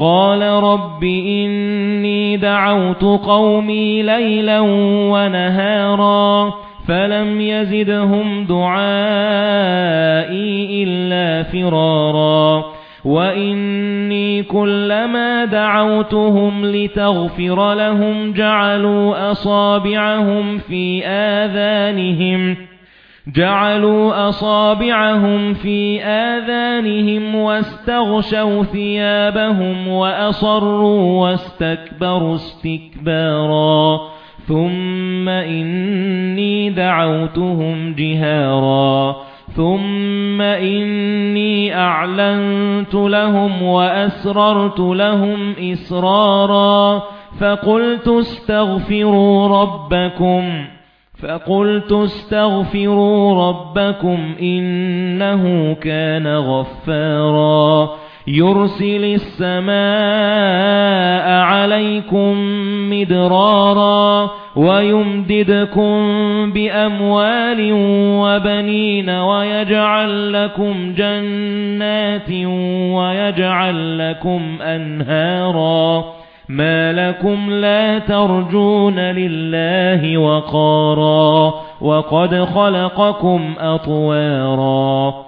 قَالَ رَبِّ إِنِّي دَعَوْتُ قَوْمِي لَيْلًا وَنَهَارًا فَلَمْ يَزِدْهُمْ دُعَائِي إِلَّا فِرَارًا وَإِنِّي كُلَّمَا دَعَوْتُهُمْ لِتَغْفِرَ لَهُمْ جَعَلُوا أَصَابِعَهُمْ فِي آذَانِهِمْ جَعَلُوا أَصَابِعَهُمْ فِي آذَانِهِمْ وَاسْتَغْشَوْا ثِيَابَهُمْ وَأَصَرُّوا وَاسْتَكْبَرُوا اسْتِكْبَارًا. ثُمَّ إِنِّي دَعَوْتُهُمْ جِهَارًا. ثُمَّ إِنِّي أَعْلَنتُ لَهُمْ وَأَسْرَرْتُ لَهُمْ إِسْرَارًا. فَقُلْتُ اسْتَغْفِرُوا رَبَّكُمْ. فَقُلْتُ اسْتَغْفِرُوا رَبَّكُمْ إِنَّهُ كَانَ غَفَّارًا. يُرْسِلِ السَّمَاءَ عَلَيْكُمْ مِدْرَارًا وَيُمْدِدْكُمْ بِأَمْوَالٍ وَبَنِينَ وَيَجْعَلْ لَكُمْ جَنَّاتٍ وَيَجْعَلْ لَكُمْ أَنْهَارًا. مَا لَكُمْ لَا تَرْجُونَ لِلَّهِ وَقَارًا وَقَدْ خَلَقَكُمْ أَطْوَارًا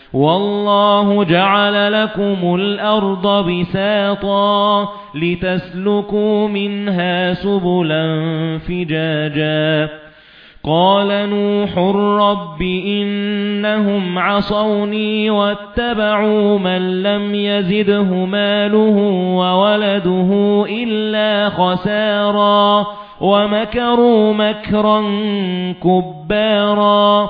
وَاللَّهُ جَعَلَ لَكُمُ الْأَرْضَ بِسَاطًا لِتَسْلُكُوا مِنْهَا سُبُلًا فِجَاجًا. قَالَ نُوحٌ رَبِّ إِنَّهُمْ عَصَوْنِي وَاتَّبَعُوا مَن لَّمْ يَزِدْهُ مَالُهُ وَوَلَدُهُ إِلَّا خَسَارًا وَمَكَرُوا مَكْرًا كُبَّارًا.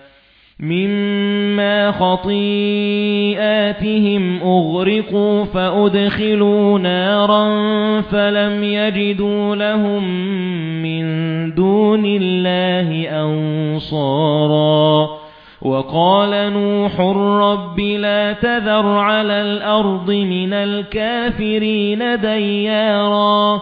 مِمَّا خَطِيئَاتِهِمْ أُغْرِقُوا فَأُدْخِلُوا نَارًا فَلَمْ يَجِدُوا لَهُم مِّن دُونِ اللَّهِ أَنصَارًا وَقَالَ نُوحٌ رَبِّ لَا تَذَرْ عَلَى الْأَرْضِ مِنَ الْكَافِرِينَ دَيَّارًا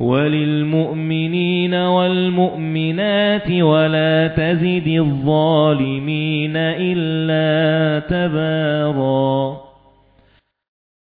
وَلِلْمُؤْمِنِينَ وَالْمُؤْمِنَاتِ وَلَا تَزِدِ الظَّالِمِينَ إِلَّا تَبَارًا